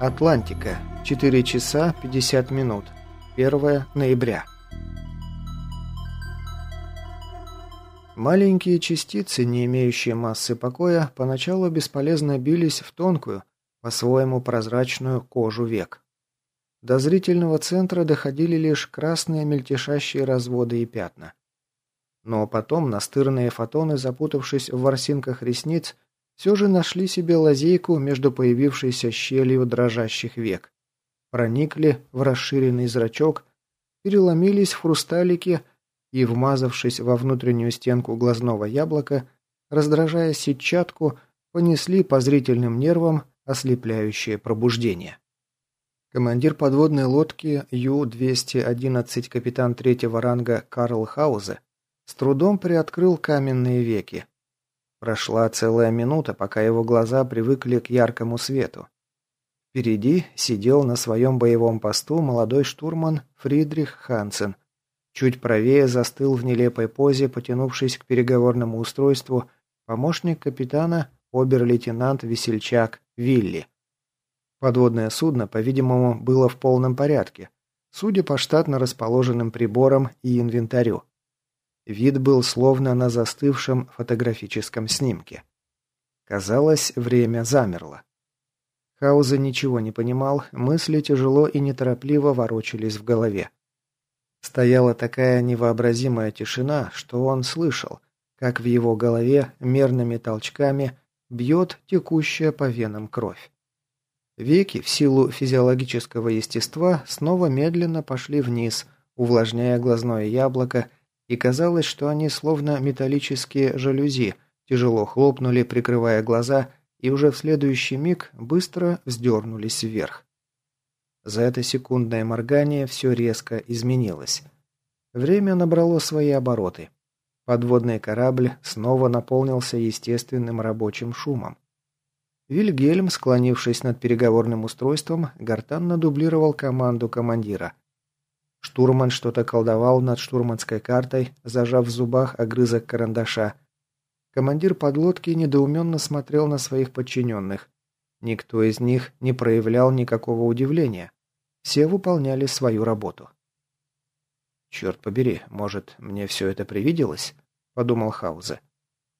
Атлантика. 4 часа 50 минут. 1 ноября. Маленькие частицы, не имеющие массы покоя, поначалу бесполезно бились в тонкую, по-своему прозрачную кожу век. До зрительного центра доходили лишь красные мельтешащие разводы и пятна. Но потом настырные фотоны, запутавшись в ворсинках ресниц, все же нашли себе лазейку между появившейся щелью дрожащих век. Проникли в расширенный зрачок, переломились в хрусталике и, вмазавшись во внутреннюю стенку глазного яблока, раздражая сетчатку, понесли по зрительным нервам ослепляющее пробуждение. Командир подводной лодки Ю-211 капитан третьего ранга Карл Хаузе с трудом приоткрыл каменные веки, Прошла целая минута, пока его глаза привыкли к яркому свету. Впереди сидел на своем боевом посту молодой штурман Фридрих Хансен. Чуть правее застыл в нелепой позе, потянувшись к переговорному устройству, помощник капитана обер-лейтенант Весельчак Вилли. Подводное судно, по-видимому, было в полном порядке, судя по штатно расположенным приборам и инвентарю. Вид был словно на застывшем фотографическом снимке. Казалось, время замерло. Хауза ничего не понимал, мысли тяжело и неторопливо ворочались в голове. Стояла такая невообразимая тишина, что он слышал, как в его голове мерными толчками бьет текущая по венам кровь. Веки, в силу физиологического естества, снова медленно пошли вниз, увлажняя глазное яблоко и казалось, что они словно металлические жалюзи, тяжело хлопнули, прикрывая глаза, и уже в следующий миг быстро вздернулись вверх. За это секундное моргание все резко изменилось. Время набрало свои обороты. Подводный корабль снова наполнился естественным рабочим шумом. Вильгельм, склонившись над переговорным устройством, гортанно дублировал команду командира. Штурман что-то колдовал над штурманской картой, зажав в зубах огрызок карандаша. Командир подлодки недоуменно смотрел на своих подчиненных. Никто из них не проявлял никакого удивления. Все выполняли свою работу. «Черт побери, может, мне все это привиделось?» – подумал Хаузе.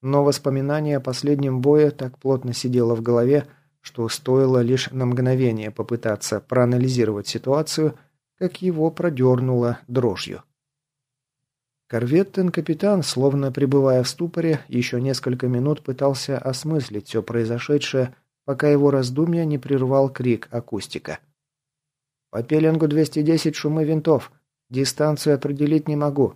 Но воспоминание о последнем бое так плотно сидело в голове, что стоило лишь на мгновение попытаться проанализировать ситуацию – как его продернуло дрожью. Корветтен-капитан, словно пребывая в ступоре, еще несколько минут пытался осмыслить все произошедшее, пока его раздумья не прервал крик акустика. «По пеленгу 210 шумы винтов. Дистанцию определить не могу.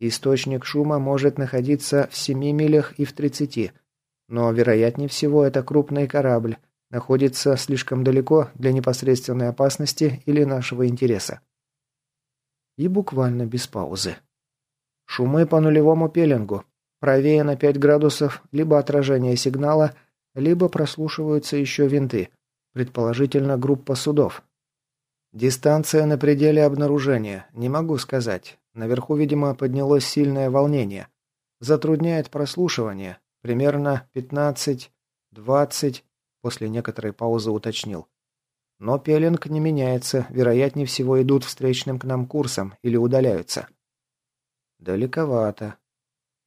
Источник шума может находиться в 7 милях и в 30, но, вероятнее всего, это крупный корабль, находится слишком далеко для непосредственной опасности или нашего интереса. И буквально без паузы. Шумы по нулевому пеленгу. Правее на 5 градусов либо отражение сигнала, либо прослушиваются еще винты, предположительно группа судов. Дистанция на пределе обнаружения, не могу сказать. Наверху, видимо, поднялось сильное волнение. Затрудняет прослушивание. Примерно 15, 20, После некоторой паузы уточнил. Но пеленг не меняется, вероятнее всего идут встречным к нам курсом или удаляются. Далековато.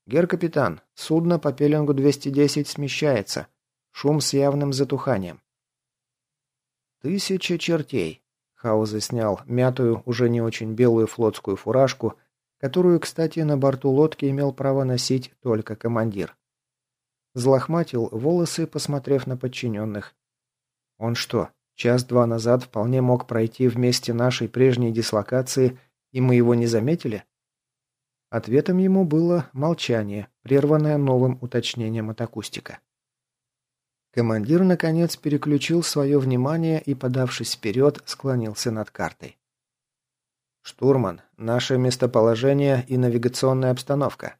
Гер-капитан, судно по пеленгу 210 смещается. Шум с явным затуханием. Тысяча чертей. Хаузе снял мятую, уже не очень белую флотскую фуражку, которую, кстати, на борту лодки имел право носить только командир. Злохматил волосы, посмотрев на подчиненных. Он что, час-два назад вполне мог пройти вместе нашей прежней дислокации, и мы его не заметили? Ответом ему было молчание, прерванное новым уточнением от акустика. Командир, наконец, переключил свое внимание и, подавшись вперед, склонился над картой. «Штурман, наше местоположение и навигационная обстановка.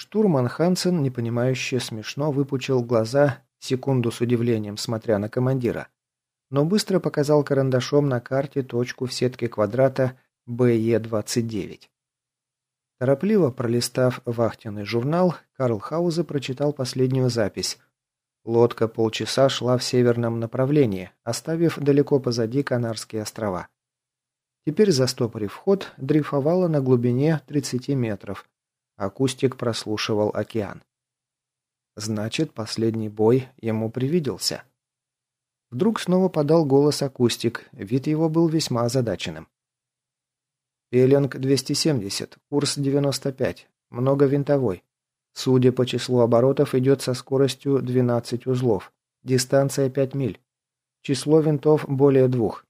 Штурман Хансен, непонимающе смешно, выпучил глаза, секунду с удивлением смотря на командира, но быстро показал карандашом на карте точку в сетке квадрата БЕ-29. Торопливо пролистав вахтенный журнал, Карл Хаузе прочитал последнюю запись. Лодка полчаса шла в северном направлении, оставив далеко позади Канарские острова. Теперь, застопорив ход, дрейфовала на глубине 30 метров. Акустик прослушивал океан. Значит, последний бой ему привиделся. Вдруг снова подал голос акустик, вид его был весьма озадаченным. Пеленг 270, курс 95, много винтовой. Судя по числу оборотов, идет со скоростью 12 узлов. Дистанция 5 миль. Число винтов более двух.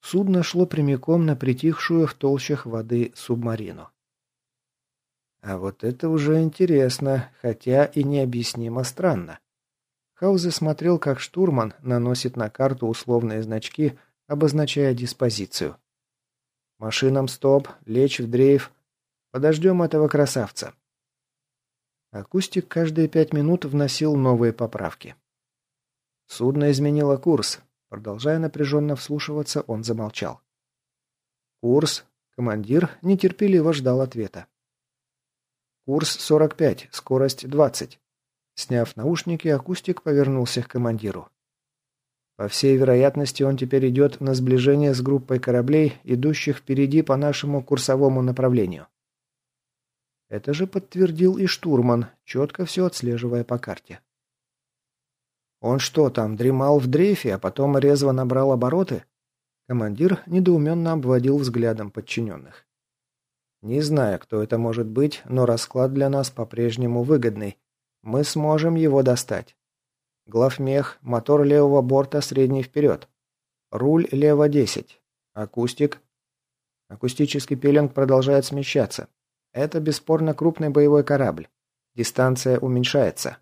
Судно шло прямиком на притихшую в толщах воды субмарину. А вот это уже интересно, хотя и необъяснимо странно. Хаузе смотрел, как штурман наносит на карту условные значки, обозначая диспозицию. Машинам стоп, лечь в дрейф. Подождем этого красавца. Акустик каждые пять минут вносил новые поправки. Судно изменило курс. Продолжая напряженно вслушиваться, он замолчал. Курс. Командир нетерпеливо ждал ответа. Курс 45, скорость 20. Сняв наушники, акустик повернулся к командиру. По всей вероятности, он теперь идет на сближение с группой кораблей, идущих впереди по нашему курсовому направлению. Это же подтвердил и штурман, четко все отслеживая по карте. Он что там, дремал в дрейфе, а потом резво набрал обороты? Командир недоуменно обводил взглядом подчиненных. Не знаю, кто это может быть, но расклад для нас по-прежнему выгодный. Мы сможем его достать. Главмех, мотор левого борта средний вперед. Руль лево 10. Акустик. Акустический пеленг продолжает смещаться. Это бесспорно крупный боевой корабль. Дистанция уменьшается.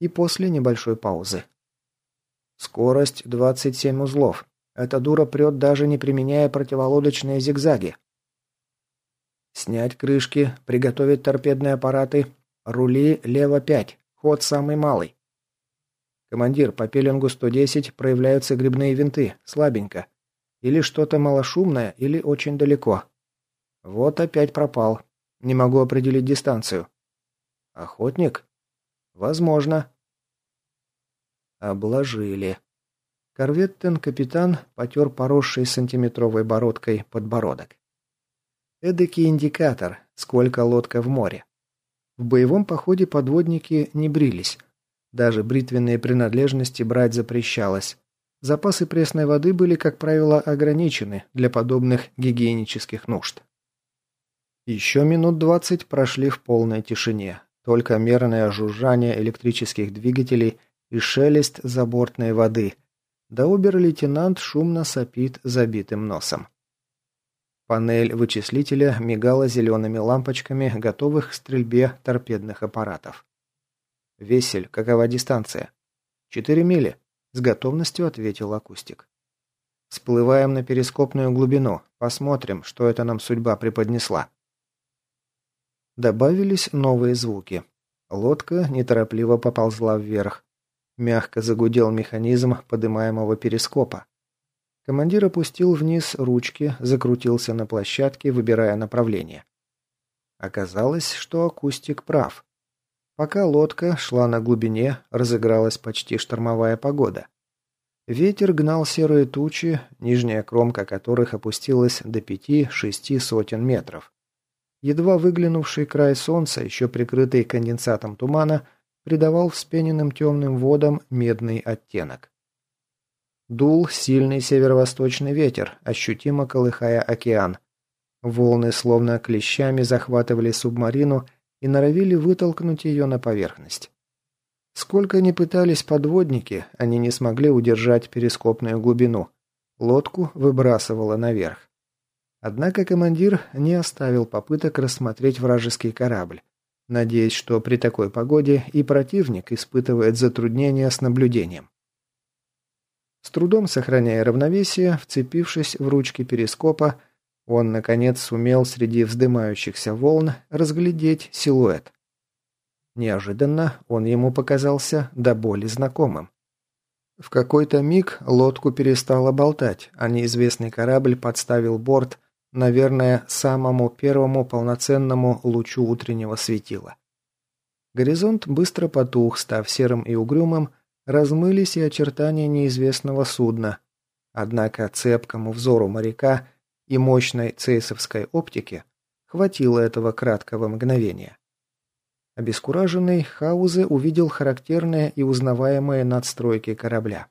И после небольшой паузы. Скорость 27 узлов. Эта дура прет, даже не применяя противолодочные зигзаги. Снять крышки, приготовить торпедные аппараты. Рули лево 5. Ход самый малый. «Командир, по пеленгу 110 проявляются грибные винты. Слабенько. Или что-то малошумное, или очень далеко. Вот опять пропал. Не могу определить дистанцию. Охотник? Возможно. Обложили. Корветтен-капитан потер поросший сантиметровой бородкой подбородок. Эдакий индикатор, сколько лодка в море. В боевом походе подводники не брились. Даже бритвенные принадлежности брать запрещалось. Запасы пресной воды были, как правило, ограничены для подобных гигиенических нужд. Еще минут двадцать прошли в полной тишине. Только мерное жужжание электрических двигателей и шелест забортной воды. Да обер-лейтенант шумно сопит забитым носом. Панель вычислителя мигала зелеными лампочками, готовых к стрельбе торпедных аппаратов. «Весель, какова дистанция?» «Четыре мили», — с готовностью ответил акустик. «Сплываем на перископную глубину. Посмотрим, что это нам судьба преподнесла». Добавились новые звуки. Лодка неторопливо поползла вверх. Мягко загудел механизм подымаемого перископа. Командир опустил вниз ручки, закрутился на площадке, выбирая направление. Оказалось, что акустик прав. Пока лодка шла на глубине, разыгралась почти штормовая погода. Ветер гнал серые тучи, нижняя кромка которых опустилась до пяти-шести сотен метров. Едва выглянувший край солнца, еще прикрытый конденсатом тумана, придавал вспененным темным водам медный оттенок. Дул сильный северо-восточный ветер, ощутимо колыхая океан. Волны словно клещами захватывали субмарину и норовили вытолкнуть ее на поверхность. Сколько ни пытались подводники, они не смогли удержать перископную глубину. Лодку выбрасывало наверх. Однако командир не оставил попыток рассмотреть вражеский корабль, надеясь, что при такой погоде и противник испытывает затруднения с наблюдением. С трудом сохраняя равновесие, вцепившись в ручки перископа, он, наконец, сумел среди вздымающихся волн разглядеть силуэт. Неожиданно он ему показался до боли знакомым. В какой-то миг лодку перестало болтать, а неизвестный корабль подставил борт, наверное, самому первому полноценному лучу утреннего светила. Горизонт быстро потух, став серым и угрюмым, размылись и очертания неизвестного судна. Однако цепкому взору моряка и мощной цейсовской оптике хватило этого краткого мгновения. Обескураженный, Хаузе увидел характерные и узнаваемые надстройки корабля.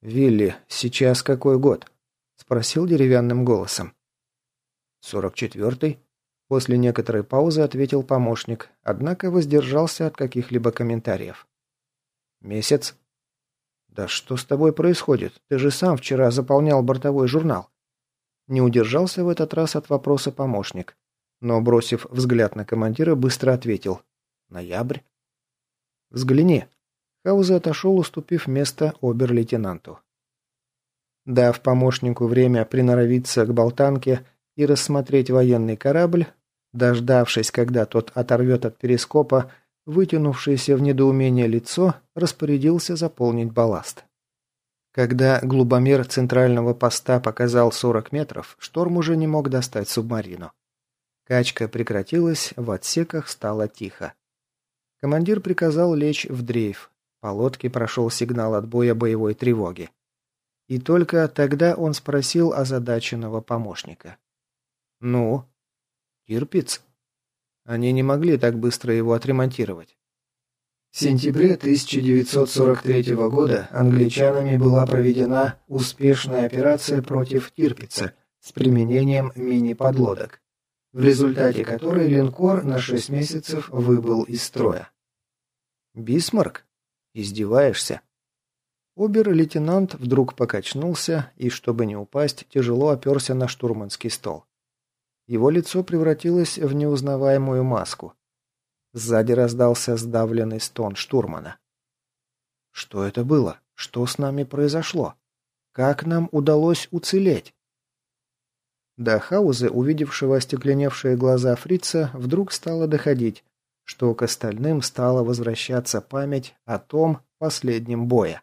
«Вилли, сейчас какой год?» – спросил деревянным голосом. «Сорок четвертый?» После некоторой паузы ответил помощник, однако воздержался от каких-либо комментариев. «Месяц?» «Да что с тобой происходит? Ты же сам вчера заполнял бортовой журнал». Не удержался в этот раз от вопроса помощник но, бросив взгляд на командира, быстро ответил. «Ноябрь?» «Взгляни». Хаузе отошел, уступив место обер-лейтенанту. Дав помощнику время приноровиться к болтанке и рассмотреть военный корабль, дождавшись, когда тот оторвет от перископа вытянувшееся в недоумение лицо, распорядился заполнить балласт. Когда глубомер центрального поста показал 40 метров, шторм уже не мог достать субмарину. Качка прекратилась, в отсеках стало тихо. Командир приказал лечь в дрейф. По лодке прошел сигнал отбоя боевой тревоги. И только тогда он спросил озадаченного помощника. «Ну?» «Тирпиц?» Они не могли так быстро его отремонтировать. В сентябре 1943 года англичанами была проведена успешная операция против Тирпица с применением мини-подлодок в результате которой линкор на шесть месяцев выбыл из строя. «Бисмарк? Издеваешься?» Обер-лейтенант вдруг покачнулся и, чтобы не упасть, тяжело оперся на штурманский стол. Его лицо превратилось в неузнаваемую маску. Сзади раздался сдавленный стон штурмана. «Что это было? Что с нами произошло? Как нам удалось уцелеть?» До Хауза, увидевшего остекленевшие глаза фрица, вдруг стало доходить, что к остальным стала возвращаться память о том последнем бое.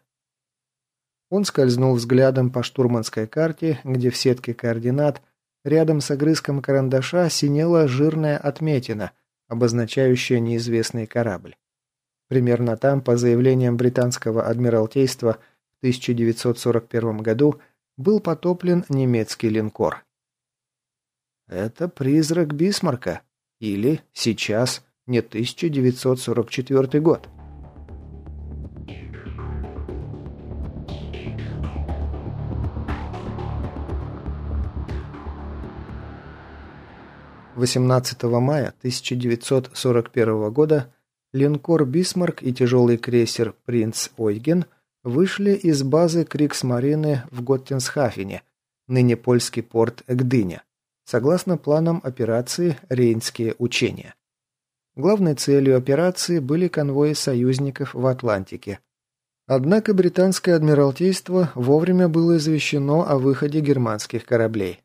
Он скользнул взглядом по штурманской карте, где в сетке координат рядом с огрызком карандаша синела жирная отметина, обозначающая неизвестный корабль. Примерно там, по заявлениям британского адмиралтейства, в 1941 году был потоплен немецкий линкор. Это призрак Бисмарка. Или сейчас не 1944 год. Восемнадцатого мая 1941 года линкор «Бисмарк» и тяжелый крейсер «Принц Ойген» вышли из базы Кригсмарины в Готенхафене, ныне польский порт Гдыня согласно планам операции «Рейнские учения». Главной целью операции были конвои союзников в Атлантике. Однако британское адмиралтейство вовремя было извещено о выходе германских кораблей.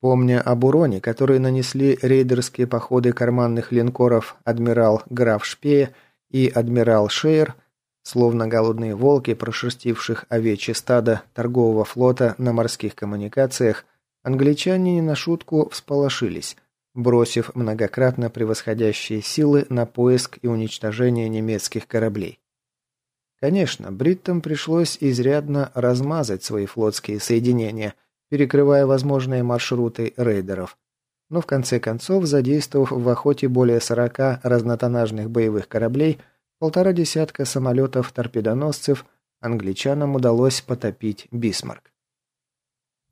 Помня об уроне, который нанесли рейдерские походы карманных линкоров адмирал Граф Шпее и адмирал Шейер, словно голодные волки, прошерстивших овечье стадо торгового флота на морских коммуникациях, Англичане не на шутку всполошились, бросив многократно превосходящие силы на поиск и уничтожение немецких кораблей. Конечно, бриттам пришлось изрядно размазать свои флотские соединения, перекрывая возможные маршруты рейдеров. Но в конце концов, задействовав в охоте более 40 разнотоннажных боевых кораблей, полтора десятка самолетов-торпедоносцев, англичанам удалось потопить Бисмарк.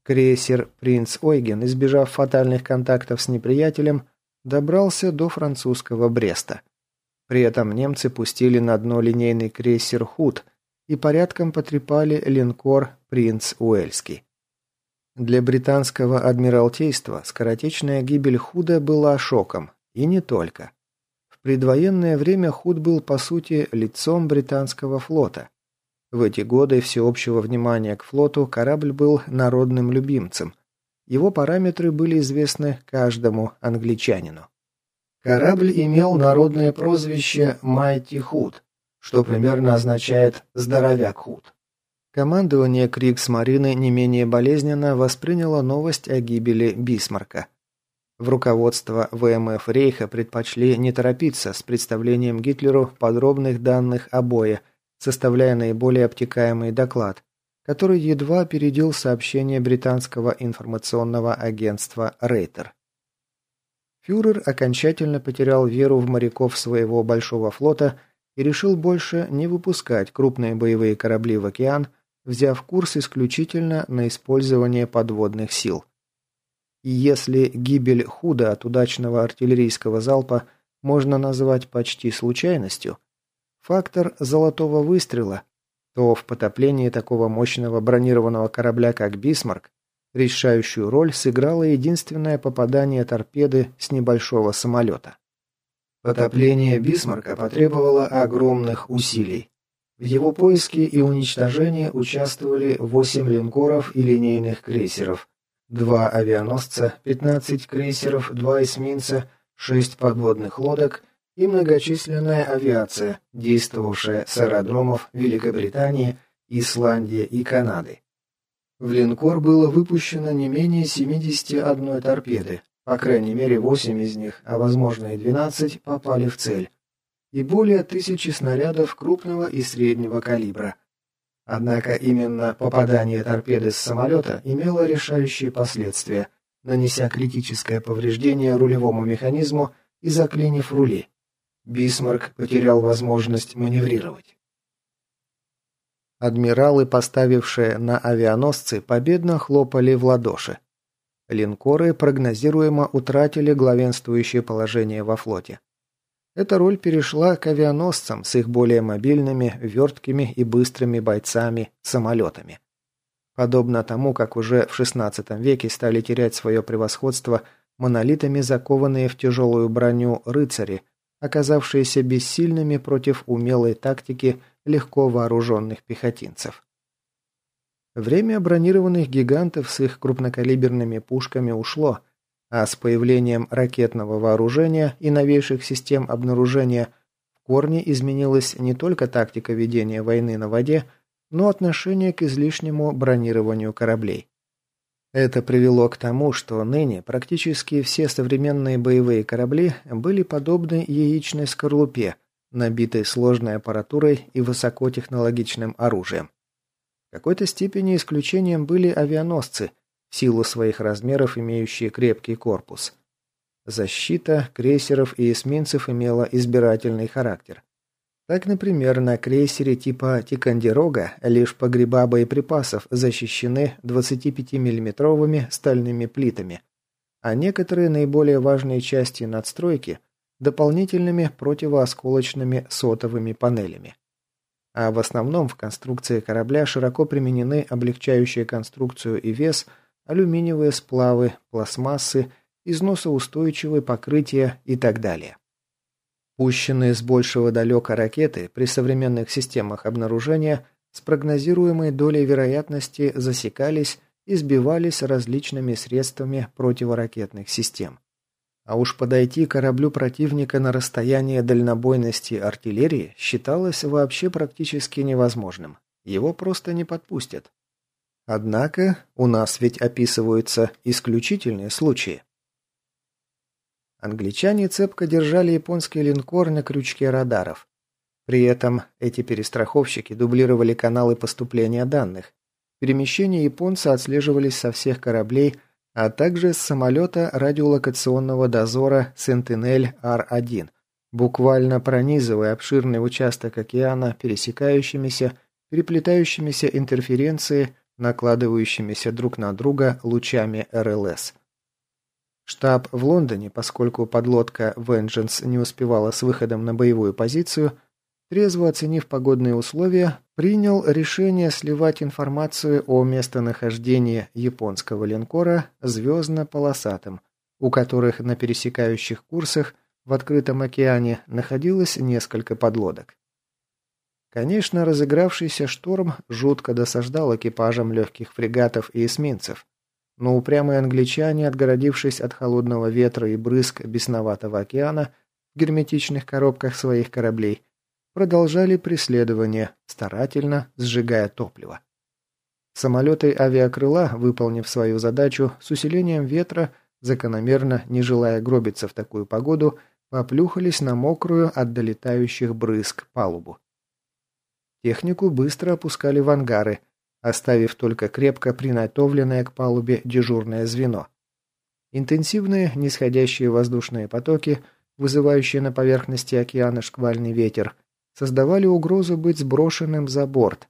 Крейсер «Принц Ойген», избежав фатальных контактов с неприятелем, добрался до французского Бреста. При этом немцы пустили на дно линейный крейсер «Худ» и порядком потрепали линкор «Принц Уэльский». Для британского адмиралтейства скоротечная гибель Худа была шоком, и не только. В предвоенное время Худ был, по сути, лицом британского флота. В эти годы всеобщего внимания к флоту корабль был народным любимцем. Его параметры были известны каждому англичанину. Корабль имел народное прозвище «Майти Худ», что примерно означает «здоровяк Худ». Командование Крикс-Марины не менее болезненно восприняло новость о гибели Бисмарка. В руководство ВМФ Рейха предпочли не торопиться с представлением Гитлеру подробных данных о бое, составляя наиболее обтекаемый доклад, который едва опередил сообщение британского информационного агентства «Рейтер». Фюрер окончательно потерял веру в моряков своего большого флота и решил больше не выпускать крупные боевые корабли в океан, взяв курс исключительно на использование подводных сил – и если гибель худо от удачного артиллерийского залпа можно назвать почти случайностью, фактор золотого выстрела, то в потоплении такого мощного бронированного корабля, как «Бисмарк», решающую роль сыграло единственное попадание торпеды с небольшого самолета. Потопление «Бисмарка» потребовало огромных усилий. В его поиске и уничтожении участвовали 8 линкоров и линейных крейсеров – два авианосца, 15 крейсеров, два эсминца, шесть подводных лодок и многочисленная авиация, действовавшая с аэродромов Великобритании, Исландии и Канады. В линкор было выпущено не менее 71 торпеды, по крайней мере 8 из них, а возможно и 12, попали в цель, и более тысячи снарядов крупного и среднего калибра – Однако именно попадание торпеды с самолета имело решающие последствия, нанеся критическое повреждение рулевому механизму и заклинив рули. Бисмарк потерял возможность маневрировать. Адмиралы, поставившие на авианосцы, победно хлопали в ладоши. Линкоры прогнозируемо утратили главенствующее положение во флоте. Эта роль перешла к авианосцам с их более мобильными, верткими и быстрыми бойцами, самолетами. Подобно тому, как уже в XVI веке стали терять свое превосходство монолитами закованные в тяжелую броню рыцари, оказавшиеся бессильными против умелой тактики легко вооруженных пехотинцев. Время бронированных гигантов с их крупнокалиберными пушками ушло – а с появлением ракетного вооружения и новейших систем обнаружения в корне изменилась не только тактика ведения войны на воде, но отношение к излишнему бронированию кораблей. Это привело к тому, что ныне практически все современные боевые корабли были подобны яичной скорлупе, набитой сложной аппаратурой и высокотехнологичным оружием. В какой-то степени исключением были авианосцы – силу своих размеров имеющие крепкий корпус. Защита крейсеров и эсминцев имела избирательный характер. Так, например, на крейсере типа «Тикандерога» лишь погреба боеприпасов защищены 25-миллиметровыми стальными плитами, а некоторые наиболее важные части надстройки – дополнительными противоосколочными сотовыми панелями. А в основном в конструкции корабля широко применены облегчающие конструкцию и вес – алюминиевые сплавы, пластмассы, износоустойчивые покрытия и так далее. Пущенные с большего далека ракеты при современных системах обнаружения с прогнозируемой долей вероятности засекались и сбивались различными средствами противоракетных систем. А уж подойти к кораблю противника на расстояние дальнобойности артиллерии считалось вообще практически невозможным. Его просто не подпустят. Однако у нас ведь описываются исключительные случаи. Англичане цепко держали японский линкор на крючке радаров. При этом эти перестраховщики дублировали каналы поступления данных. Перемещения японца отслеживались со всех кораблей, а также с самолета радиолокационного дозора Sentinel R1, буквально пронизывая обширный участок океана пересекающимися, переплетающимися интерференции накладывающимися друг на друга лучами РЛС. Штаб в Лондоне, поскольку подлодка Vengeance не успевала с выходом на боевую позицию, трезво оценив погодные условия, принял решение сливать информацию о местонахождении японского линкора звездно-полосатым, у которых на пересекающих курсах в открытом океане находилось несколько подлодок. Конечно, разыгравшийся шторм жутко досаждал экипажам легких фрегатов и эсминцев, но упрямые англичане, отгородившись от холодного ветра и брызг бесноватого океана в герметичных коробках своих кораблей, продолжали преследование, старательно сжигая топливо. Самолеты авиакрыла, выполнив свою задачу с усилением ветра, закономерно, не желая гробиться в такую погоду, поплюхались на мокрую от долетающих брызг палубу. Технику быстро опускали в ангары, оставив только крепко принатовленное к палубе дежурное звено. Интенсивные нисходящие воздушные потоки, вызывающие на поверхности океана шквальный ветер, создавали угрозу быть сброшенным за борт,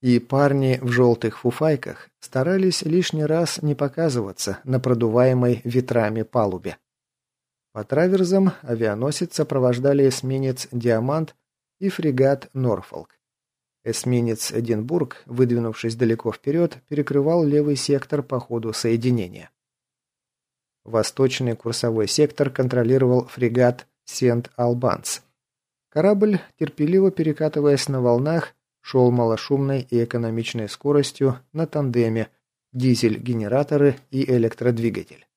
и парни в желтых фуфайках старались лишний раз не показываться на продуваемой ветрами палубе. По траверзам авианосец сопровождали эсминец «Диамант» и фрегат «Норфолк». Эсминец «Эдинбург», выдвинувшись далеко вперед, перекрывал левый сектор по ходу соединения. Восточный курсовой сектор контролировал фрегат «Сент-Албанс». Корабль, терпеливо перекатываясь на волнах, шел малошумной и экономичной скоростью на тандеме, дизель-генераторы и электродвигатель.